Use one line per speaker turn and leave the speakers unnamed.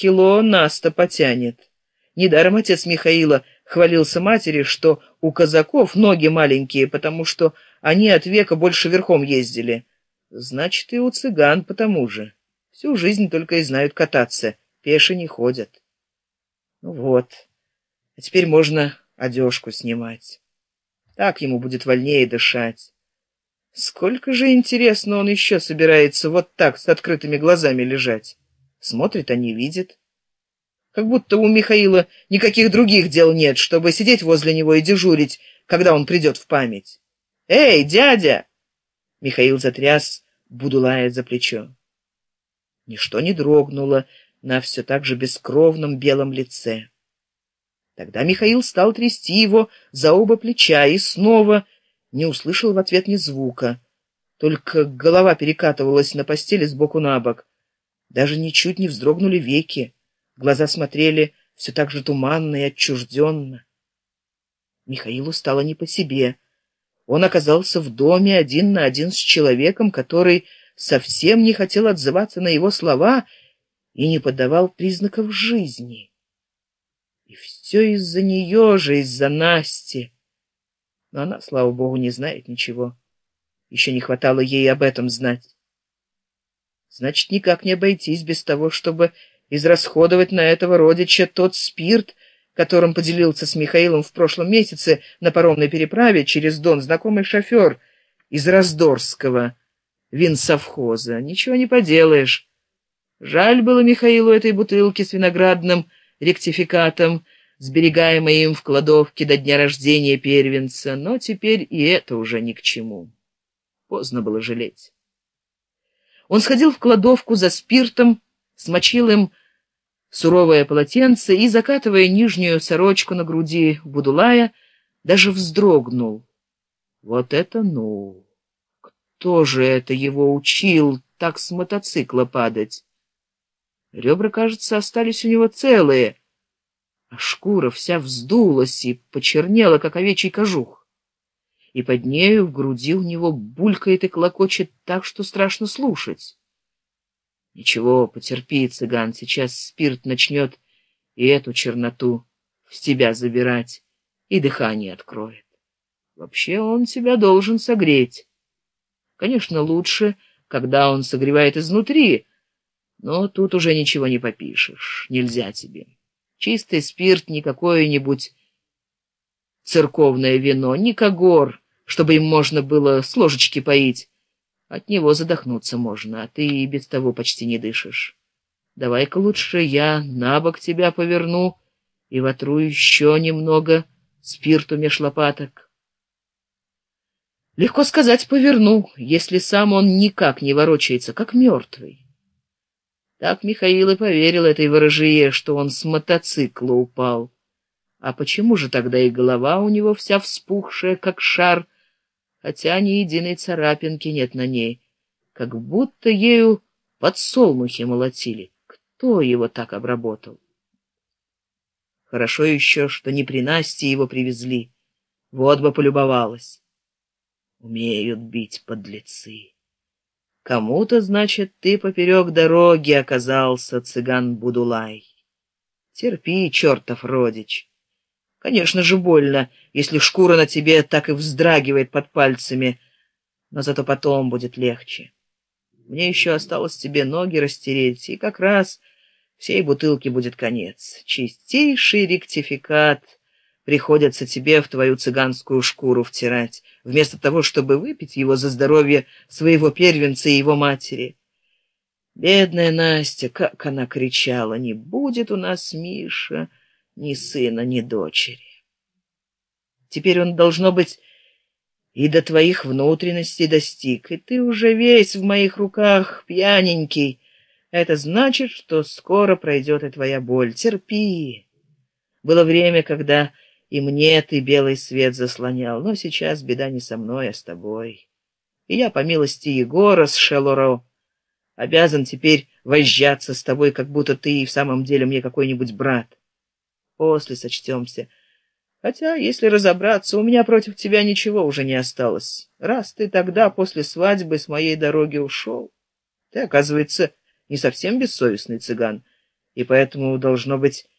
кило наста потянет. Недаром отец Михаила хвалился матери, что у казаков ноги маленькие, потому что они от века больше верхом ездили. Значит, и у цыган потому же. Всю жизнь только и знают кататься, пеше не ходят. Ну вот, а теперь можно одежку снимать. Так ему будет вольнее дышать. Сколько же, интересно, он еще собирается вот так с открытыми глазами лежать? Смотрит, а не видит. Как будто у Михаила никаких других дел нет, чтобы сидеть возле него и дежурить, когда он придет в память. «Эй, дядя!» Михаил затряс, будулая за плечо. Ничто не дрогнуло на все так же бескровном белом лице. Тогда Михаил стал трясти его за оба плеча и снова не услышал в ответ ни звука. Только голова перекатывалась на постели сбоку на бок. Даже ничуть не вздрогнули веки. Глаза смотрели все так же туманно и отчужденно. Михаилу стало не по себе. Он оказался в доме один на один с человеком, который совсем не хотел отзываться на его слова и не подавал признаков жизни. И все из-за нее же, из-за Насти. Но она, слава богу, не знает ничего. Еще не хватало ей об этом знать. Значит, никак не обойтись без того, чтобы израсходовать на этого родича тот спирт, которым поделился с Михаилом в прошлом месяце на паромной переправе через Дон знакомый шофер из Раздорского винсовхоза. Ничего не поделаешь. Жаль было Михаилу этой бутылки с виноградным ректификатом, сберегаемой им в кладовке до дня рождения первенца, но теперь и это уже ни к чему. Поздно было жалеть. Он сходил в кладовку за спиртом, смочил им суровое полотенце и, закатывая нижнюю сорочку на груди Будулая, даже вздрогнул. Вот это ну! Кто же это его учил так с мотоцикла падать? Ребра, кажется, остались у него целые, а шкура вся вздулась и почернела, как овечий кожух. И под нею в груди у него булькает и клокочет так, что страшно слушать. Ничего, потерпи, цыган, сейчас спирт начнет и эту черноту в тебя забирать, и дыхание откроет. Вообще он тебя должен согреть. Конечно, лучше, когда он согревает изнутри, но тут уже ничего не попишешь, нельзя тебе. Чистый спирт, не какое-нибудь церковное вино, не когор, чтобы им можно было с ложечки поить. От него задохнуться можно, а ты и без того почти не дышишь. Давай-ка лучше я на бок тебя поверну и вотру еще немного спирту меж лопаток. Легко сказать «поверну», если сам он никак не ворочается, как мертвый. Так Михаил и поверил этой ворожие, что он с мотоцикла упал. А почему же тогда и голова у него вся вспухшая, как шар, хотя ни единой царапинки нет на ней, как будто ею подсолнухи молотили? Кто его так обработал? Хорошо еще, что не при Насте его привезли. Вот бы полюбовалась. Умеют бить подлецы. Кому-то, значит, ты поперек дороги оказался, цыган Будулай. Терпи, чертов родич. Конечно же, больно, если шкура на тебе так и вздрагивает под пальцами, но зато потом будет легче. Мне еще осталось тебе ноги растереть, и как раз всей бутылки будет конец. Чистейший ректификат — приходится тебе в твою цыганскую шкуру втирать, вместо того, чтобы выпить его за здоровье своего первенца и его матери. Бедная Настя, как она кричала, не будет у нас Миша, ни сына, ни дочери. Теперь он, должно быть, и до твоих внутренностей достиг, и ты уже весь в моих руках, пьяненький. Это значит, что скоро пройдет и твоя боль. Терпи. Было время, когда и мне ты белый свет заслонял, но сейчас беда не со мной, а с тобой. И я, по милости Егора с Шелуро, обязан теперь возжаться с тобой, как будто ты и в самом деле мне какой-нибудь брат. После сочтемся. Хотя, если разобраться, у меня против тебя ничего уже не осталось. Раз ты тогда после свадьбы с моей дороги ушел, ты, оказывается, не совсем бессовестный цыган. и поэтому должно быть